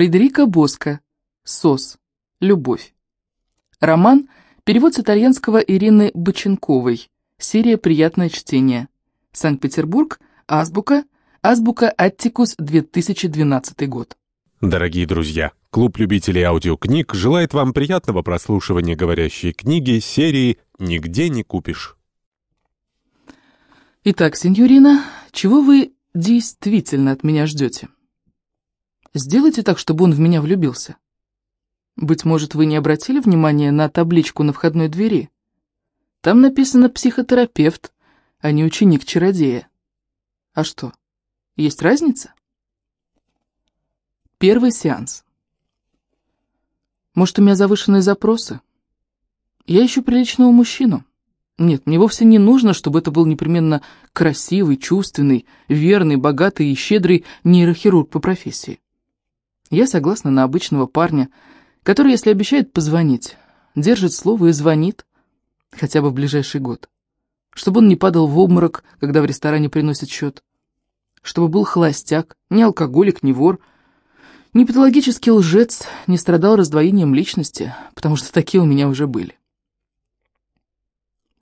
Фредерика Боско. «СОС. Любовь». Роман – перевод с итальянского Ирины Боченковой. Серия «Приятное чтение». Санкт-Петербург. Азбука. Азбука Аттикус, 2012 год. Дорогие друзья, клуб любителей аудиокниг желает вам приятного прослушивания говорящей книги серии «Нигде не купишь». Итак, сеньорина, чего вы действительно от меня ждете? Сделайте так, чтобы он в меня влюбился. Быть может, вы не обратили внимания на табличку на входной двери? Там написано «психотерапевт», а не ученик-чародея. А что, есть разница? Первый сеанс. Может, у меня завышенные запросы? Я ищу приличного мужчину. Нет, мне вовсе не нужно, чтобы это был непременно красивый, чувственный, верный, богатый и щедрый нейрохирург по профессии. Я согласна на обычного парня, который, если обещает позвонить, держит слово и звонит, хотя бы в ближайший год. Чтобы он не падал в обморок, когда в ресторане приносят счет. Чтобы был холостяк, не алкоголик, не вор, не патологический лжец, не страдал раздвоением личности, потому что такие у меня уже были.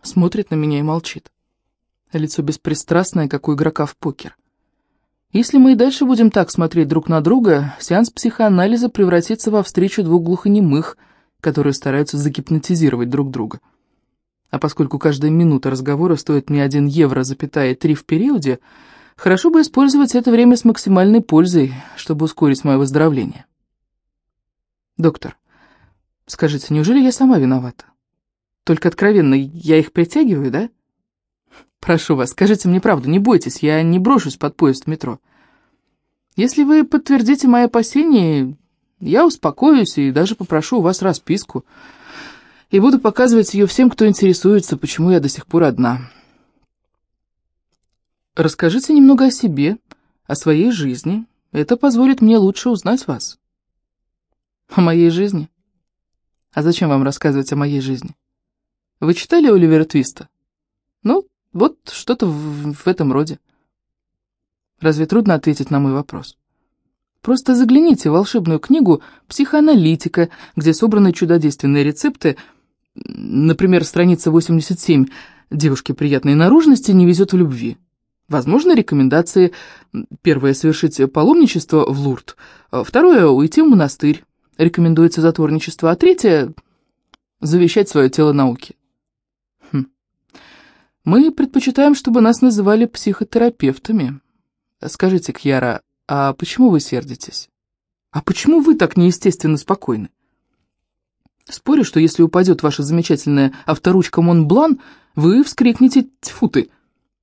Смотрит на меня и молчит. Лицо беспристрастное, как у игрока в покер. Если мы и дальше будем так смотреть друг на друга, сеанс психоанализа превратится во встречу двух глухонемых, которые стараются загипнотизировать друг друга. А поскольку каждая минута разговора стоит мне 1 евро, запятая 3 в периоде, хорошо бы использовать это время с максимальной пользой, чтобы ускорить мое выздоровление. Доктор, скажите, неужели я сама виновата? Только откровенно, я их притягиваю, да? Прошу вас, скажите мне правду, не бойтесь, я не брошусь под поезд в метро. Если вы подтвердите мои опасения, я успокоюсь и даже попрошу у вас расписку. И буду показывать ее всем, кто интересуется, почему я до сих пор одна. Расскажите немного о себе, о своей жизни. Это позволит мне лучше узнать вас. О моей жизни? А зачем вам рассказывать о моей жизни? Вы читали Оливера Твиста? Ну, вот что-то в, в этом роде. Разве трудно ответить на мой вопрос? Просто загляните в волшебную книгу «Психоаналитика», где собраны чудодейственные рецепты, например, страница 87 «Девушке приятной наружности не везет в любви». Возможно, рекомендации. Первое – совершить паломничество в Лурд. Второе – уйти в монастырь. Рекомендуется затворничество. А третье – завещать свое тело науке. Мы предпочитаем, чтобы нас называли психотерапевтами. Скажите, Кьяра, а почему вы сердитесь? А почему вы так неестественно спокойны? Спорю, что если упадет ваша замечательная авторучка Монблан, вы вскрикнете «тьфу ты!»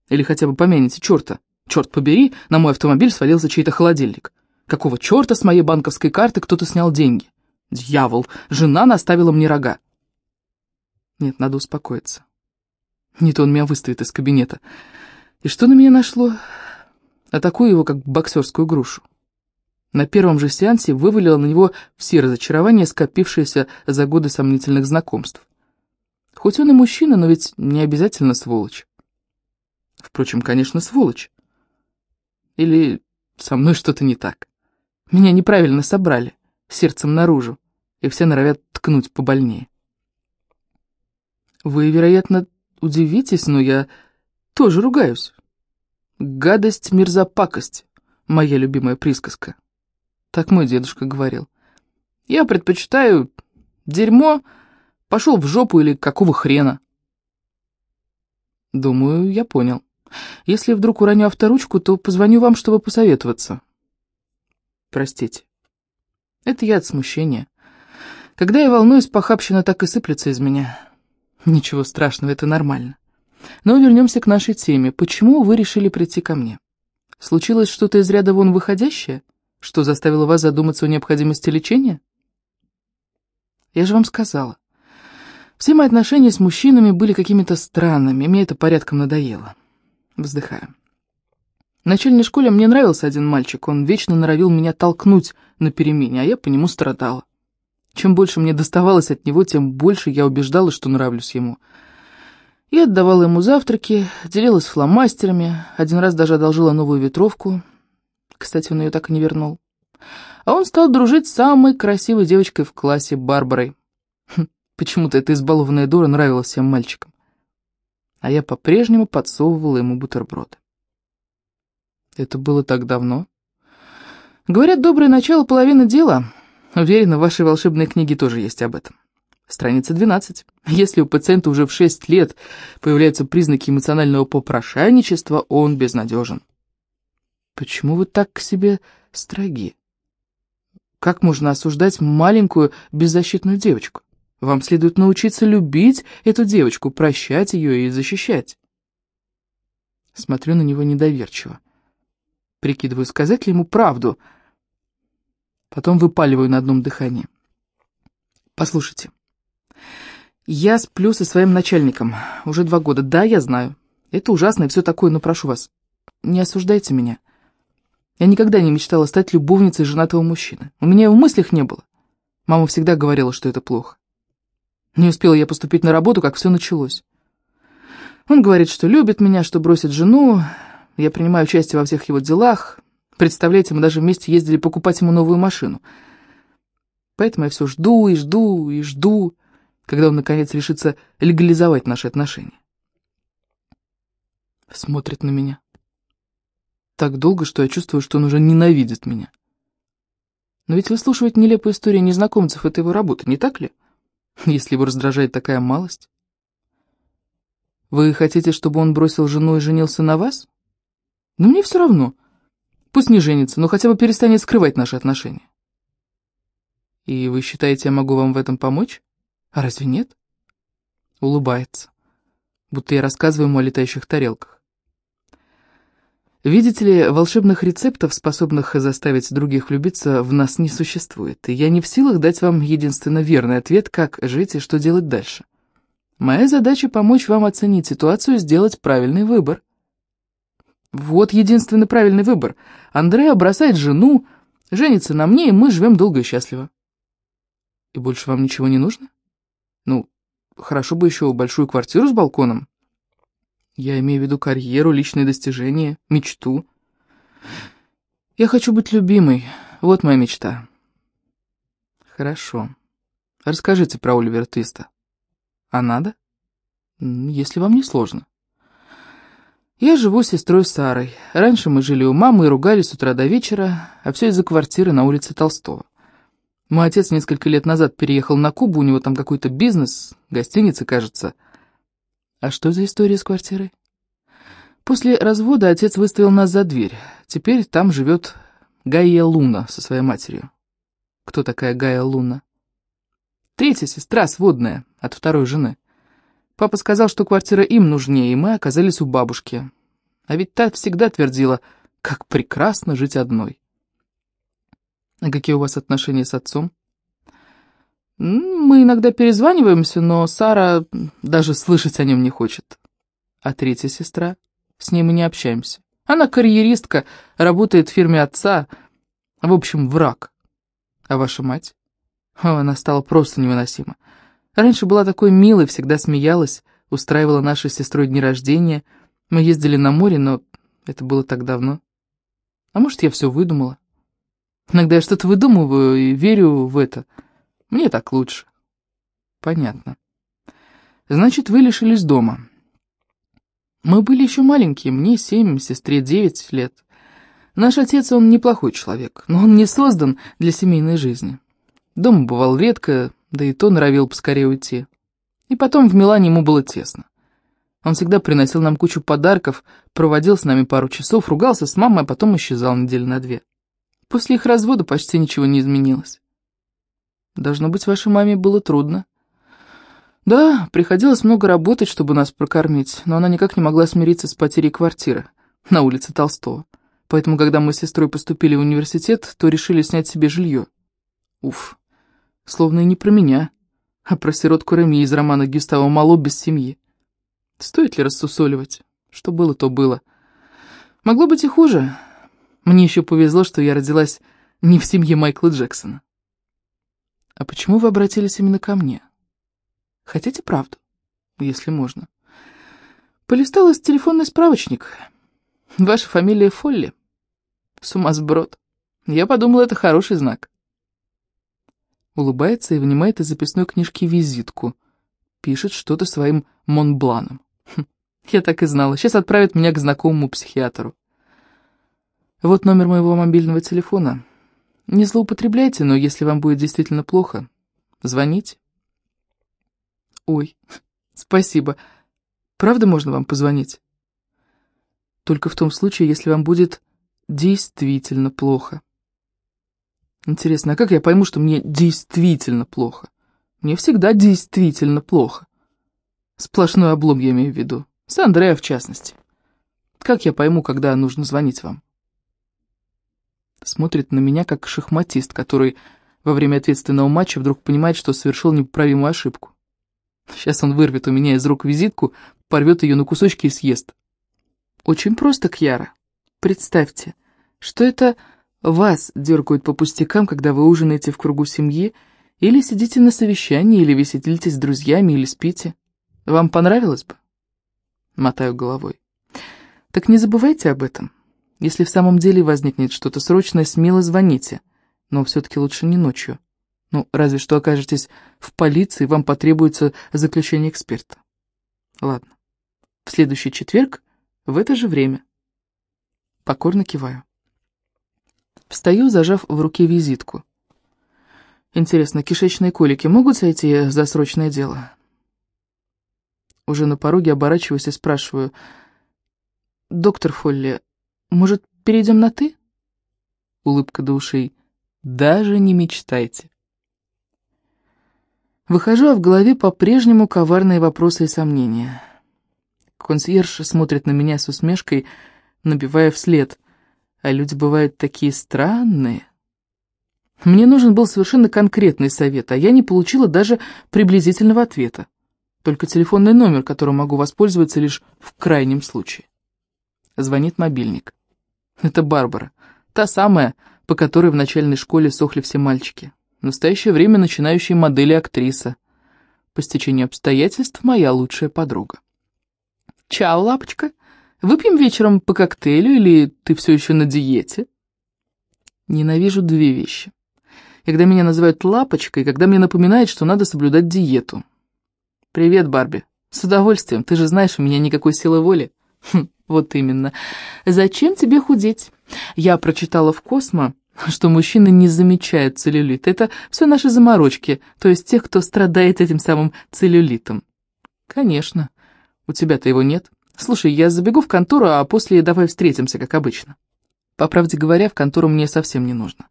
Или хотя бы помянете черта. Черт побери, на мой автомобиль свалился чей-то холодильник. Какого черта с моей банковской карты кто-то снял деньги? Дьявол, жена наставила мне рога. Нет, надо успокоиться. Не то он меня выставит из кабинета. И что на меня нашло? Атакую его, как боксерскую грушу. На первом же сеансе вывалила на него все разочарования, скопившиеся за годы сомнительных знакомств. Хоть он и мужчина, но ведь не обязательно сволочь. Впрочем, конечно, сволочь. Или со мной что-то не так. Меня неправильно собрали, сердцем наружу, и все норовят ткнуть побольнее. Вы, вероятно, Удивитесь, но я тоже ругаюсь. Гадость, мерзопакость — моя любимая присказка. Так мой дедушка говорил. Я предпочитаю дерьмо, пошел в жопу или какого хрена. Думаю, я понял. Если вдруг уроню авторучку, то позвоню вам, чтобы посоветоваться. Простите. Это я от смущения. Когда я волнуюсь, похабщина так и сыплется из меня. Ничего страшного, это нормально. Но вернемся к нашей теме. Почему вы решили прийти ко мне? Случилось что-то из ряда вон выходящее? Что заставило вас задуматься о необходимости лечения? Я же вам сказала. Все мои отношения с мужчинами были какими-то странными, мне это порядком надоело. Вздыхаю. В начальной школе мне нравился один мальчик, он вечно норовил меня толкнуть на перемене, а я по нему страдала. Чем больше мне доставалось от него, тем больше я убеждалась, что нравлюсь ему. Я отдавала ему завтраки, делилась фломастерами, один раз даже одолжила новую ветровку. Кстати, он ее так и не вернул. А он стал дружить с самой красивой девочкой в классе, Барбарой. Хм, почему-то эта избалованная дура нравилась всем мальчикам. А я по-прежнему подсовывала ему бутерброды. Это было так давно. Говорят, доброе начало — половина дела. Уверена, в вашей волшебной книге тоже есть об этом. Страница 12. Если у пациента уже в 6 лет появляются признаки эмоционального попрошайничества, он безнадежен. Почему вы так к себе строги? Как можно осуждать маленькую беззащитную девочку? Вам следует научиться любить эту девочку, прощать ее и защищать. Смотрю на него недоверчиво. Прикидываю, сказать ли ему правду. Потом выпаливаю на одном дыхании. Послушайте, я сплю со своим начальником уже два года. Да, я знаю. Это ужасно и все такое, но прошу вас, не осуждайте меня. Я никогда не мечтала стать любовницей женатого мужчины. У меня и в мыслях не было. Мама всегда говорила, что это плохо. Не успела я поступить на работу, как все началось. Он говорит, что любит меня, что бросит жену. Я принимаю участие во всех его делах. Представляете, мы даже вместе ездили покупать ему новую машину. Поэтому я все жду и жду и жду когда он, наконец, решится легализовать наши отношения. Смотрит на меня. Так долго, что я чувствую, что он уже ненавидит меня. Но ведь выслушивать нелепую историю незнакомцев — это его работа, не так ли? Если его раздражает такая малость. Вы хотите, чтобы он бросил жену и женился на вас? Но мне все равно. Пусть не женится, но хотя бы перестанет скрывать наши отношения. И вы считаете, я могу вам в этом помочь? А разве нет? Улыбается, будто я рассказываю ему о летающих тарелках. Видите ли, волшебных рецептов, способных заставить других влюбиться, в нас не существует, и я не в силах дать вам единственно верный ответ, как жить и что делать дальше. Моя задача — помочь вам оценить ситуацию и сделать правильный выбор. Вот единственный правильный выбор. Андреа бросает жену, женится на мне, и мы живем долго и счастливо. И больше вам ничего не нужно? Ну, хорошо бы еще большую квартиру с балконом. Я имею в виду карьеру, личные достижения, мечту. Я хочу быть любимой. Вот моя мечта. Хорошо. Расскажите про Оливера Твиста. А надо? Если вам не сложно. Я живу с сестрой Сарой. Раньше мы жили у мамы и ругались с утра до вечера, а все из-за квартиры на улице Толстого. Мой отец несколько лет назад переехал на Кубу, у него там какой-то бизнес, гостиница, кажется. А что за история с квартирой? После развода отец выставил нас за дверь. Теперь там живет Гайя Луна со своей матерью. Кто такая Гайя Луна? Третья сестра сводная, от второй жены. Папа сказал, что квартира им нужнее, и мы оказались у бабушки. А ведь та всегда твердила, как прекрасно жить одной. А какие у вас отношения с отцом? Мы иногда перезваниваемся, но Сара даже слышать о нем не хочет. А третья сестра? С ней мы не общаемся. Она карьеристка, работает в фирме отца. В общем, враг. А ваша мать? О, она стала просто невыносима. Раньше была такой милой, всегда смеялась, устраивала нашей сестрой дни рождения. Мы ездили на море, но это было так давно. А может, я все выдумала? Иногда я что-то выдумываю и верю в это. Мне так лучше. Понятно. Значит, вы лишились дома. Мы были еще маленькие, мне семь, сестре девять лет. Наш отец, он неплохой человек, но он не создан для семейной жизни. Дома бывал редко, да и то норовил поскорее уйти. И потом в Милане ему было тесно. Он всегда приносил нам кучу подарков, проводил с нами пару часов, ругался с мамой, а потом исчезал недели на две. После их развода почти ничего не изменилось. Должно быть, вашей маме было трудно. Да, приходилось много работать, чтобы нас прокормить, но она никак не могла смириться с потерей квартиры на улице Толстого. Поэтому, когда мы с сестрой поступили в университет, то решили снять себе жилье. Уф, словно и не про меня, а про сиротку Реми из романа Гюстава Мало без семьи. Стоит ли рассусоливать? Что было, то было. Могло быть и хуже. Мне еще повезло, что я родилась не в семье Майкла Джексона. А почему вы обратились именно ко мне? Хотите правду? Если можно. Полистала телефонный справочник. Ваша фамилия Фолли. Сумасброд. Я подумал, это хороший знак. Улыбается и вынимает из записной книжки визитку. Пишет что-то своим Монбланом. Хм, я так и знала. Сейчас отправят меня к знакомому психиатру. Вот номер моего мобильного телефона. Не злоупотребляйте, но если вам будет действительно плохо, звоните. Ой, спасибо. Правда можно вам позвонить? Только в том случае, если вам будет действительно плохо. Интересно, а как я пойму, что мне действительно плохо? Мне всегда действительно плохо. Сплошной облом я имею в виду. С Андреа в частности. Как я пойму, когда нужно звонить вам? Смотрит на меня, как шахматист, который во время ответственного матча вдруг понимает, что совершил непоправимую ошибку. Сейчас он вырвет у меня из рук визитку, порвет ее на кусочки и съест. Очень просто, Кьяра. Представьте, что это вас дергают по пустякам, когда вы ужинаете в кругу семьи, или сидите на совещании, или веселитесь с друзьями, или спите. Вам понравилось бы? Мотаю головой. Так не забывайте об этом. Если в самом деле возникнет что-то срочное, смело звоните. Но все-таки лучше не ночью. Ну, разве что окажетесь в полиции, вам потребуется заключение эксперта. Ладно. В следующий четверг в это же время. Покорно киваю. Встаю, зажав в руке визитку. Интересно, кишечные колики могут сойти за срочное дело? Уже на пороге оборачиваюсь и спрашиваю. «Доктор Фолли, может, перейдем на «ты»?» Улыбка до ушей. «Даже не мечтайте». Выхожу, а в голове по-прежнему коварные вопросы и сомнения. Консьерж смотрит на меня с усмешкой, набивая вслед. А люди бывают такие странные. Мне нужен был совершенно конкретный совет, а я не получила даже приблизительного ответа. Только телефонный номер, которым могу воспользоваться лишь в крайнем случае. Звонит мобильник. Это Барбара. Та самая, по которой в начальной школе сохли все мальчики. В настоящее время начинающая модель и актриса. По стечению обстоятельств моя лучшая подруга. «Чао, лапочка. Выпьем вечером по коктейлю или ты все еще на диете?» Ненавижу две вещи. Когда меня называют лапочкой, когда мне напоминают, что надо соблюдать диету. «Привет, Барби. С удовольствием. Ты же знаешь, у меня никакой силы воли». Хм, вот именно. Зачем тебе худеть? Я прочитала в Космо, что мужчины не замечают целлюлит. Это все наши заморочки, то есть тех, кто страдает этим самым целлюлитом. Конечно. У тебя-то его нет. Слушай, я забегу в контору, а после давай встретимся, как обычно. По правде говоря, в контору мне совсем не нужно.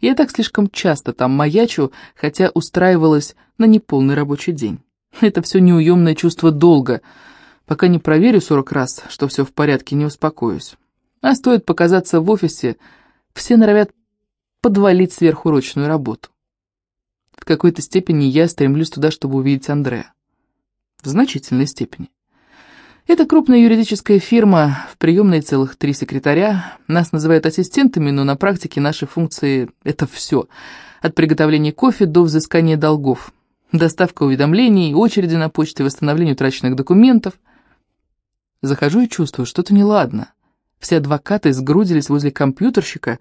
Я так слишком часто там маячу, хотя устраивалась на неполный рабочий день. Это все неуемное чувство долга. Пока не проверю сорок раз, что все в порядке, не успокоюсь. А стоит показаться в офисе, все норовят подвалить сверхурочную работу. В какой-то степени я стремлюсь туда, чтобы увидеть Андрея. В значительной степени. Это крупная юридическая фирма, в приемной целых три секретаря. Нас называют ассистентами, но на практике наши функции — это все. От приготовления кофе до взыскания долгов. Доставка уведомлений, очереди на почте, восстановление утраченных документов. Захожу и чувствую, что-то неладно. Все адвокаты сгрудились возле компьютерщика,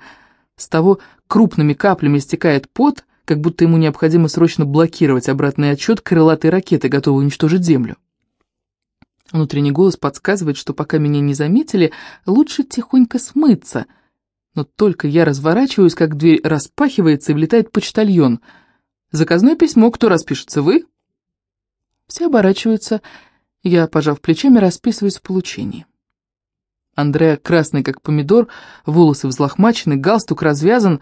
с того крупными каплями стекает пот, как будто ему необходимо срочно блокировать обратный отчет крылатой ракеты, готовой уничтожить Землю. Внутренний голос подсказывает, что пока меня не заметили, лучше тихонько смыться. Но только я разворачиваюсь, как дверь распахивается и влетает почтальон. «Заказное письмо, кто распишется, вы?» Все оборачиваются. Я, пожав плечами, расписываюсь в получении. Андреа, красный как помидор, волосы взлохмачены, галстук развязан,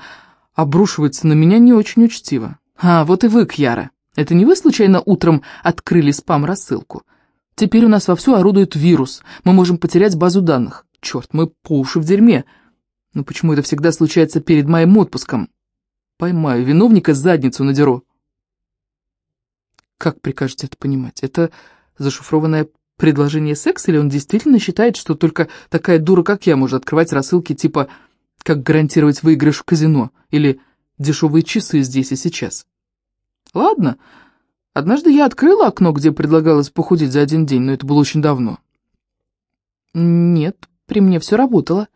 обрушивается на меня не очень учтиво. «А, вот и вы, Кьяра. Это не вы, случайно, утром открыли спам-рассылку?» Теперь у нас вовсю орудует вирус. Мы можем потерять базу данных. Черт, мы по уши в дерьме. Но почему это всегда случается перед моим отпуском? Поймаю виновника, задницу надеру. Как прикажете это понимать? Это зашифрованное предложение секса, или он действительно считает, что только такая дура, как я, может открывать рассылки типа «Как гарантировать выигрыш в казино» или «Дешевые часы здесь и сейчас»? Ладно, Однажды я открыла окно, где предлагалось похудеть за один день, но это было очень давно. Нет, при мне все работало.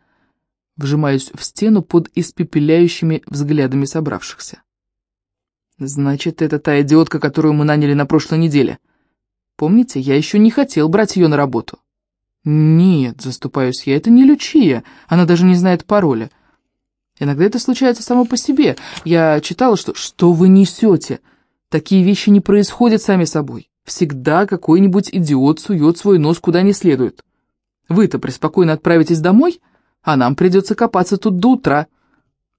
Вжимаюсь в стену под испепеляющими взглядами собравшихся. Значит, это та идиотка, которую мы наняли на прошлой неделе. Помните, я еще не хотел брать ее на работу. Нет, заступаюсь я, это не Лючия, она даже не знает пароля. Иногда это случается само по себе. Я читала, что... Что вы несете? Такие вещи не происходят сами собой. Всегда какой-нибудь идиот сует свой нос куда не следует. Вы-то преспокойно отправитесь домой, а нам придется копаться тут до утра.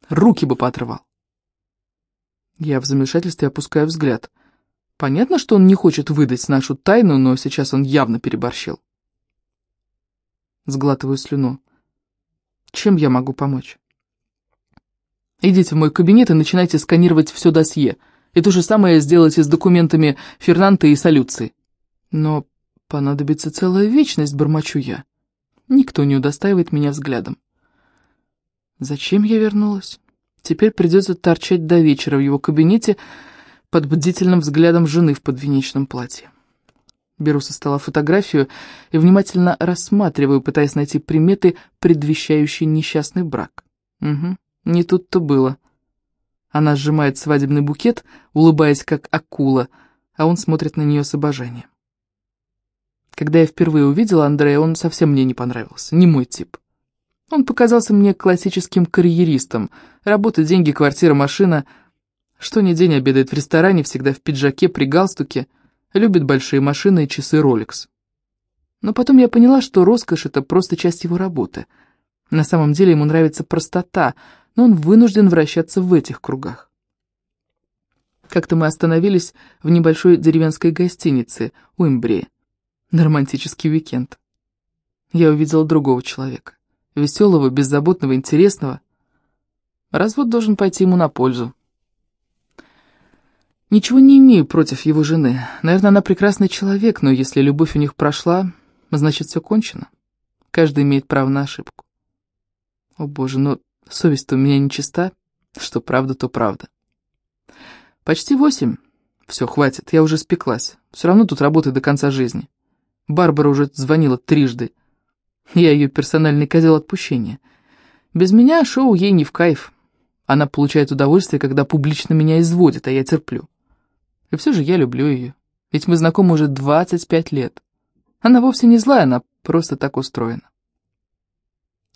Руки бы поотрывал. Я в замешательстве опускаю взгляд. Понятно, что он не хочет выдать нашу тайну, но сейчас он явно переборщил. Сглатываю слюну. Чем я могу помочь? Идите в мой кабинет и начинайте сканировать все досье. И то же самое сделайте с документами Фернанта и Солюции. Но понадобится целая вечность, бормочу я. Никто не удостаивает меня взглядом. Зачем я вернулась? Теперь придется торчать до вечера в его кабинете под бдительным взглядом жены в подвенечном платье. Беру со стола фотографию и внимательно рассматриваю, пытаясь найти приметы, предвещающие несчастный брак. Угу, не тут-то было. Она сжимает свадебный букет, улыбаясь как акула, а он смотрит на нее с обожанием. Когда я впервые увидела Андрея, он совсем мне не понравился, не мой тип. Он показался мне классическим карьеристом. Работа, деньги, квартира, машина. Что ни день обедает в ресторане, всегда в пиджаке, при галстуке. Любит большие машины и часы Rolex. Но потом я поняла, что роскошь — это просто часть его работы. На самом деле ему нравится простота, но он вынужден вращаться в этих кругах. Как-то мы остановились в небольшой деревенской гостинице у Имбрии на романтический уикенд. Я увидела другого человека, веселого, беззаботного, интересного. Развод должен пойти ему на пользу. Ничего не имею против его жены. Наверное, она прекрасный человек, но если любовь у них прошла, значит, все кончено. Каждый имеет право на ошибку. О боже, но совесть-то у меня нечиста. Что правда, то правда. Почти восемь. Все, хватит, я уже спеклась. Все равно тут работаю до конца жизни. Барбара уже звонила трижды. Я ее персональный козел отпущения. Без меня шоу ей не в кайф. Она получает удовольствие, когда публично меня изводит, а я терплю. И все же я люблю ее. Ведь мы знакомы уже 25 лет. Она вовсе не злая, она просто так устроена.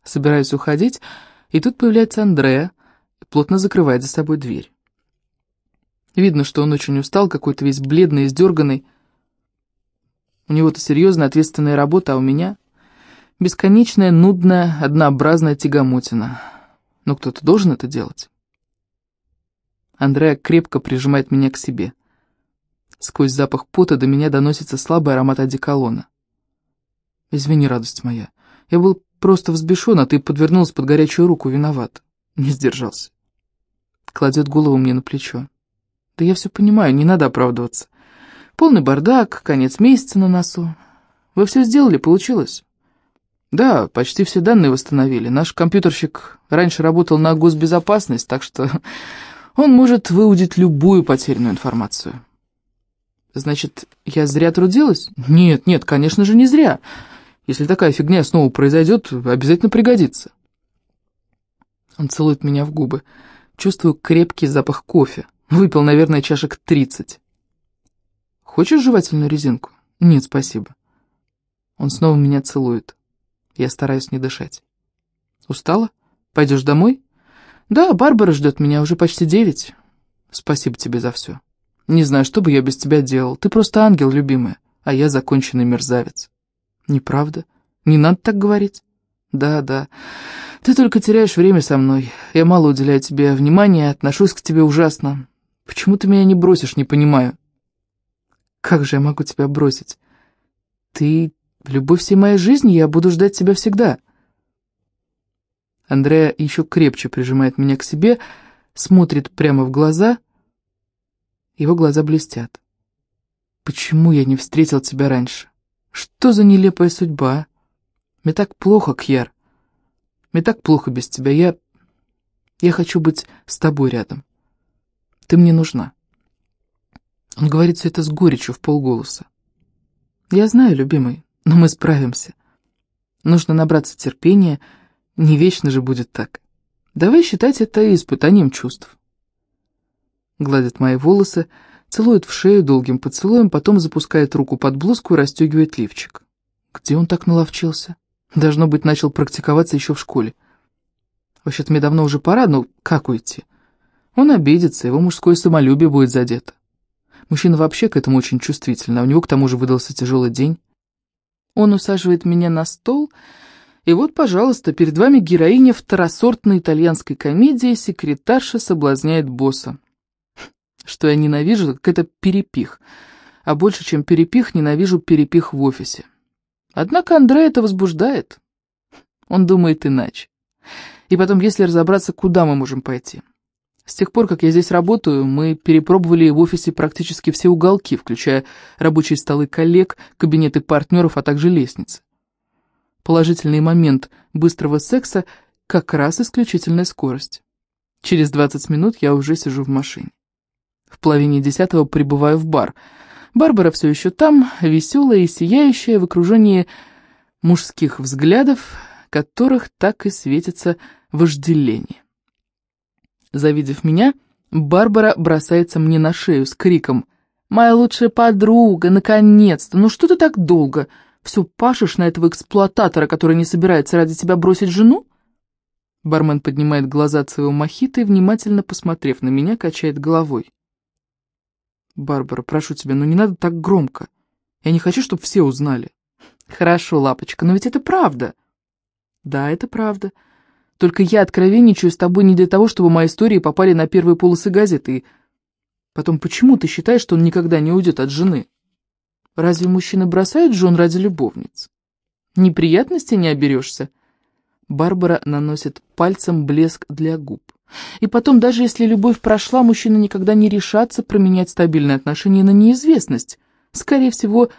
Собираюсь уходить, и тут появляется Андреа плотно закрывает за собой дверь. Видно, что он очень устал, какой-то весь бледный, издерганный. У него-то серьезная ответственная работа, а у меня бесконечная, нудная, однообразная тягомотина. Но кто-то должен это делать. Андреа крепко прижимает меня к себе. Сквозь запах пота до меня доносится слабый аромат одеколона. «Извини, радость моя. Я был просто взбешен, а ты подвернулась под горячую руку, виноват. Не сдержался». Кладет голову мне на плечо. «Да я все понимаю, не надо оправдываться. Полный бардак, конец месяца на носу. Вы все сделали, получилось?» «Да, почти все данные восстановили. Наш компьютерщик раньше работал на госбезопасность, так что он может выудить любую потерянную информацию». Значит, я зря трудилась? Нет, нет, конечно же, не зря. Если такая фигня снова произойдет, обязательно пригодится. Он целует меня в губы. Чувствую крепкий запах кофе. Выпил, наверное, чашек тридцать. Хочешь жевательную резинку? Нет, спасибо. Он снова меня целует. Я стараюсь не дышать. Устала? Пойдешь домой? Да, Барбара ждет меня уже почти девять. Спасибо тебе за все. Не знаю, что бы я без тебя делал. Ты просто ангел, любимая, а я законченный мерзавец. Неправда? Не надо так говорить. Да, да. Ты только теряешь время со мной. Я мало уделяю тебе внимания, отношусь к тебе ужасно. Почему ты меня не бросишь, не понимаю. Как же я могу тебя бросить? Ты любовь всей моей жизни, я буду ждать тебя всегда. Андрея еще крепче прижимает меня к себе, смотрит прямо в глаза — его глаза блестят. «Почему я не встретил тебя раньше? Что за нелепая судьба? Мне так плохо, Кьяр. Мне так плохо без тебя. Я... Я хочу быть с тобой рядом. Ты мне нужна». Он говорит все это с горечью в полголоса. «Я знаю, любимый, но мы справимся. Нужно набраться терпения, Не вечно же будет так. Давай считать это испытанием чувств. Гладит мои волосы, целует в шею долгим поцелуем, потом запускает руку под блузку и расстегивает лифчик. Где он так наловчился? Должно быть, начал практиковаться еще в школе. Вообще-то мне давно уже пора, но как уйти? Он обидится, его мужское самолюбие будет задето. Мужчина вообще к этому очень чувствительный, а у него к тому же выдался тяжелый день. Он усаживает меня на стол, и вот, пожалуйста, перед вами героиня второсортной итальянской комедии «Секретарша соблазняет босса». Что я ненавижу, так это перепих. А больше, чем перепих, ненавижу перепих в офисе. Однако Андрей это возбуждает. Он думает иначе. И потом, если разобраться, куда мы можем пойти. С тех пор, как я здесь работаю, мы перепробовали в офисе практически все уголки, включая рабочие столы коллег, кабинеты партнеров, а также лестницы. Положительный момент быстрого секса – как раз исключительная скорость. Через 20 минут я уже сижу в машине. В половине десятого прибываю в бар. Барбара все еще там, веселая и сияющая, в окружении мужских взглядов, которых так и светится вожделение. Завидев меня, Барбара бросается мне на шею с криком «Моя лучшая подруга, наконец-то! Ну что ты так долго? Все пашешь на этого эксплуататора, который не собирается ради тебя бросить жену?» Бармен поднимает глаза от своего мохито и, внимательно посмотрев на меня, качает головой. «Барбара, прошу тебя, ну не надо так громко. Я не хочу, чтобы все узнали». «Хорошо, лапочка, но ведь это правда». «Да, это правда. Только я откровенничаю с тобой не для того, чтобы мои истории попали на первые полосы газеты. И потом, почему ты считаешь, что он никогда не уйдет от жены? Разве мужчины бросают жен ради любовниц? Неприятностей не оберешься?» Барбара наносит пальцем блеск для губ. И потом, даже если любовь прошла, мужчина никогда не решатся променять стабильные отношения на неизвестность. Скорее всего,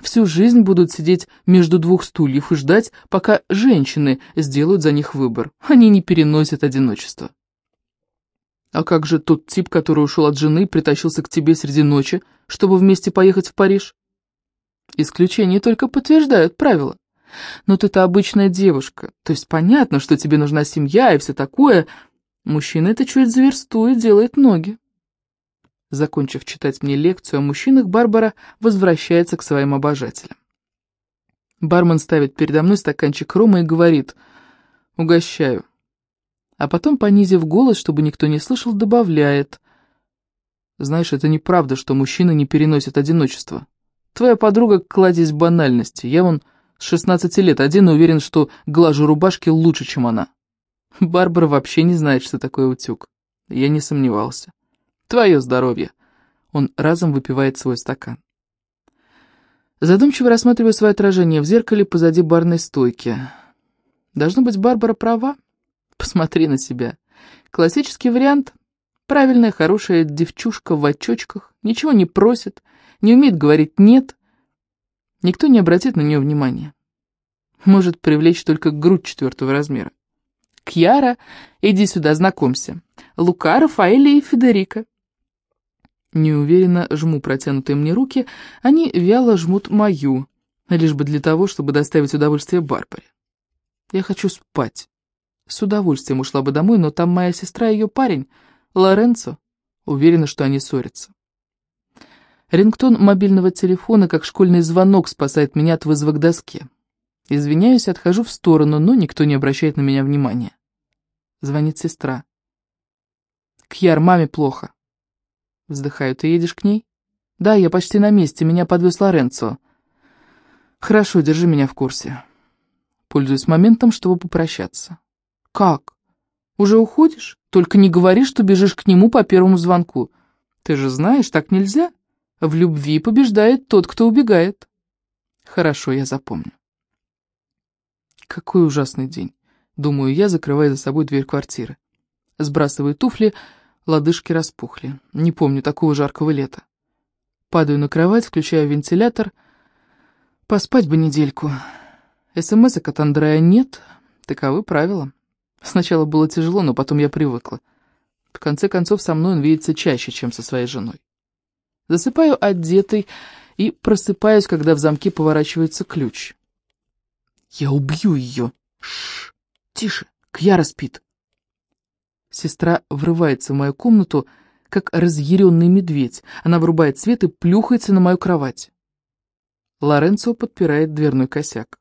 всю жизнь будут сидеть между двух стульев и ждать, пока женщины сделают за них выбор. Они не переносят одиночество. А как же тот тип, который ушел от жены притащился к тебе среди ночи, чтобы вместе поехать в Париж? Исключения только подтверждают правила. Но ты-то обычная девушка, то есть понятно, что тебе нужна семья и все такое, Мужчина это чуть зверстует, делает ноги. Закончив читать мне лекцию о мужчинах, Барбара возвращается к своим обожателям. Бармен ставит передо мной стаканчик рома и говорит «Угощаю». А потом, понизив голос, чтобы никто не слышал, добавляет «Знаешь, это неправда, что мужчины не переносят одиночество. Твоя подруга кладезь банальности. Я вон с 16 лет один и уверен, что глажу рубашки лучше, чем она». Барбара вообще не знает, что такое утюг. Я не сомневался. Твое здоровье. Он разом выпивает свой стакан. Задумчиво рассматриваю свое отражение в зеркале позади барной стойки. Должно быть, Барбара права. Посмотри на себя. Классический вариант. Правильная, хорошая девчушка в очочках, ничего не просит, не умеет говорить «нет». Никто не обратит на нее внимания. Может привлечь только грудь четвертого размера. Кьяра, иди сюда, знакомься. Лука, Рафаэля и Федерика. Неуверенно жму протянутые мне руки, они вяло жмут мою, лишь бы для того, чтобы доставить удовольствие Барбаре. Я хочу спать. С удовольствием ушла бы домой, но там моя сестра и ее парень, Лоренцо. Уверена, что они ссорятся. Рингтон мобильного телефона, как школьный звонок, спасает меня от вызова к доске. Извиняюсь, отхожу в сторону, но никто не обращает на меня внимания. Звонит сестра. «Кьяр, маме плохо». Вздыхаю, ты едешь к ней? «Да, я почти на месте, меня подвез Лоренцо». «Хорошо, держи меня в курсе». Пользуюсь моментом, чтобы попрощаться. «Как? Уже уходишь? Только не говори, что бежишь к нему по первому звонку. Ты же знаешь, так нельзя. В любви побеждает тот, кто убегает». «Хорошо, я запомню». Какой ужасный день. Думаю я, закрывая за собой дверь квартиры. Сбрасываю туфли, лодыжки распухли. Не помню такого жаркого лета. Падаю на кровать, включаю вентилятор. Поспать бы недельку. СМС от Андрея нет. Таковы правила. Сначала было тяжело, но потом я привыкла. В конце концов, со мной он видится чаще, чем со своей женой. Засыпаю одетой и просыпаюсь, когда в замке поворачивается ключ. «Я убью ее!» Шш. Тише, Кьяра спит. Сестра врывается в мою комнату, как разъяренный медведь. Она врубает свет и плюхается на мою кровать. Лоренцо подпирает дверной косяк.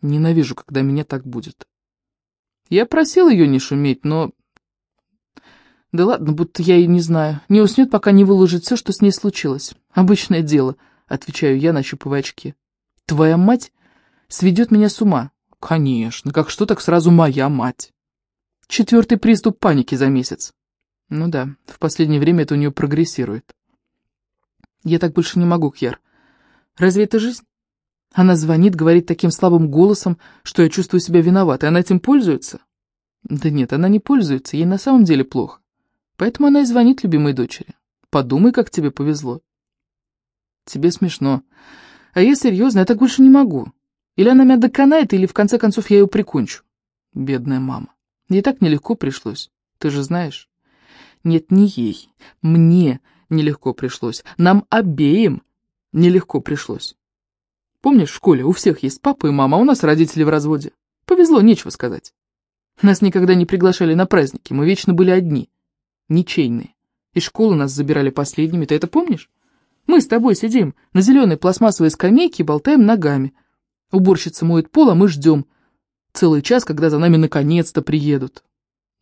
Ненавижу, когда меня так будет. Я просил ее не шуметь, но... Да ладно, будто я и не знаю. Не уснет, пока не выложит все, что с ней случилось. Обычное дело, отвечаю я, нащупывая очки. Твоя мать сведет меня с ума. Конечно, как что так сразу моя мать. Четвертый приступ паники за месяц. Ну да, в последнее время это у нее прогрессирует. Я так больше не могу, Кьер. Разве это жизнь? Она звонит, говорит таким слабым голосом, что я чувствую себя виноватой. Она этим пользуется? Да нет, она не пользуется, ей на самом деле плохо. Поэтому она и звонит любимой дочери. Подумай, как тебе повезло. Тебе смешно. А я серьезно, я так больше не могу. Или она меня доконает, или в конце концов я ее прикончу. Бедная мама. Ей так нелегко пришлось, ты же знаешь. Нет, не ей, мне нелегко пришлось. Нам обеим нелегко пришлось. Помнишь, в школе у всех есть папа и мама, а у нас родители в разводе. Повезло, нечего сказать. Нас никогда не приглашали на праздники, мы вечно были одни, ничейные. Из школы нас забирали последними, ты это помнишь? Мы с тобой сидим на зеленой пластмассовой скамейке и болтаем ногами. Уборщица моет пол, а мы ждем. Целый час, когда за нами наконец-то приедут.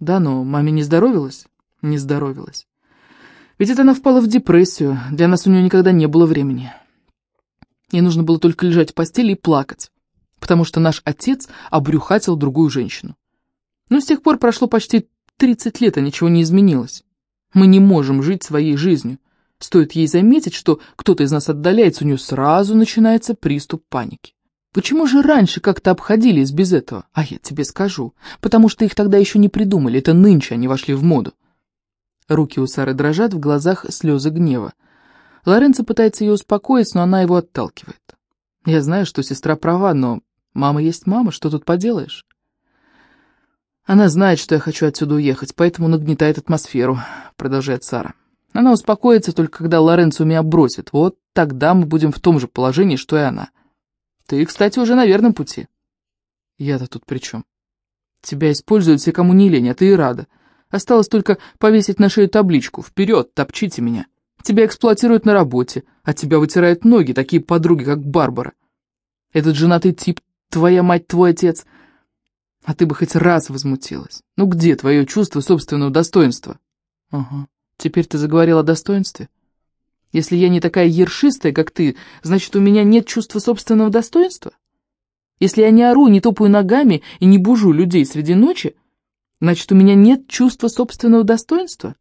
Да, но маме не здоровилась? Не здоровилась. Ведь это она впала в депрессию, для нас у нее никогда не было времени. Ей нужно было только лежать в постели и плакать, потому что наш отец обрюхатил другую женщину. Но с тех пор прошло почти 30 лет, а ничего не изменилось. Мы не можем жить своей жизнью. Стоит ей заметить, что кто-то из нас отдаляется, у нее сразу начинается приступ паники. Почему же раньше как-то обходились без этого? А я тебе скажу. Потому что их тогда еще не придумали, это нынче они вошли в моду. Руки у Сары дрожат, в глазах слезы гнева. Лоренцо пытается ее успокоить, но она его отталкивает. Я знаю, что сестра права, но мама есть мама, что тут поделаешь? Она знает, что я хочу отсюда уехать, поэтому нагнетает атмосферу, продолжает Сара. Она успокоится только когда Лоренцо меня бросит. Вот тогда мы будем в том же положении, что и она. Ты, кстати, уже на верном пути. Я-то тут при чем? Тебя используют все, кому не лень, а ты и рада. Осталось только повесить на шею табличку «Вперед, топчите меня». Тебя эксплуатируют на работе, от тебя вытирают ноги такие подруги, как Барбара. Этот женатый тип, твоя мать, твой отец. А ты бы хоть раз возмутилась. Ну где твое чувство собственного достоинства? Ага, теперь ты заговорил о достоинстве? Если я не такая ершистая, как ты, значит, у меня нет чувства собственного достоинства? Если я не ору, не топаю ногами и не бужу людей среди ночи, значит, у меня нет чувства собственного достоинства?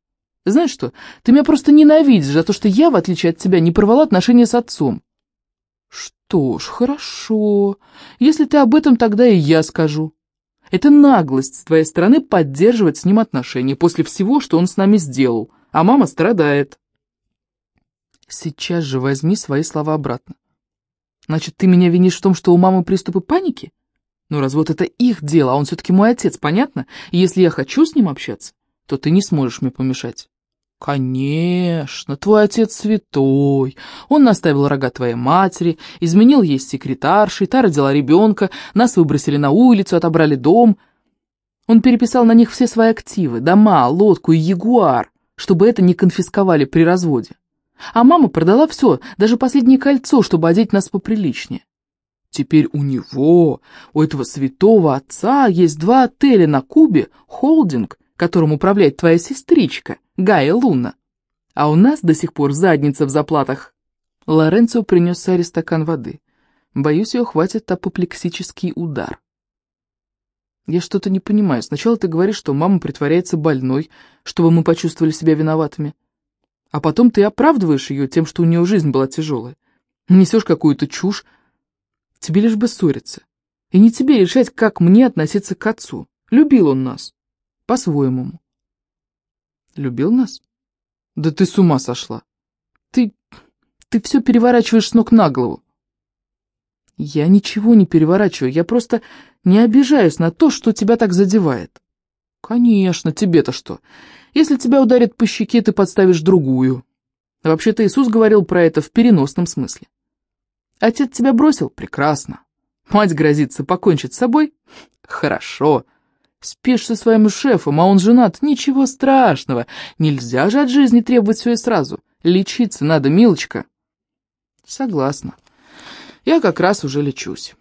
Знаешь что, ты меня просто ненавидишь за то, что я, в отличие от тебя, не порвала отношения с отцом. Что ж, хорошо. Если ты об этом, тогда и я скажу. Это наглость с твоей стороны поддерживать с ним отношения после всего, что он с нами сделал, а мама страдает. Сейчас же возьми свои слова обратно. Значит, ты меня винишь в том, что у мамы приступы паники? Ну, развод это их дело, а он все-таки мой отец, понятно? И если я хочу с ним общаться, то ты не сможешь мне помешать. «Конечно, твой отец святой. Он наставил рога твоей матери, изменил ей секретаршей, та родила ребенка, нас выбросили на улицу, отобрали дом. Он переписал на них все свои активы, дома, лодку и ягуар, чтобы это не конфисковали при разводе. А мама продала все, даже последнее кольцо, чтобы одеть нас поприличнее. Теперь у него, у этого святого отца, есть два отеля на Кубе, холдинг, которым управляет твоя сестричка, Гая Луна. А у нас до сих пор задница в заплатах. Лоренцо принес Саре стакан воды. Боюсь, ее хватит апоплексический удар. Я что-то не понимаю. Сначала ты говоришь, что мама притворяется больной, чтобы мы почувствовали себя виноватыми. А потом ты оправдываешь ее тем, что у нее жизнь была тяжелая. Несешь какую-то чушь. Тебе лишь бы ссориться. И не тебе решать, как мне относиться к отцу. Любил он нас. По-своему. Любил нас? Да ты с ума сошла. Ты... ты все переворачиваешь с ног на голову. Я ничего не переворачиваю, я просто не обижаюсь на то, что тебя так задевает. Конечно, тебе-то что? Если тебя ударят по щеке, ты подставишь другую. Вообще-то Иисус говорил про это в переносном смысле. Отец тебя бросил? Прекрасно. Мать грозится покончить с собой? Хорошо. Спишь со своим шефом, а он женат. Ничего страшного. Нельзя же от жизни требовать все и сразу. Лечиться надо, милочка. Согласна. Я как раз уже лечусь.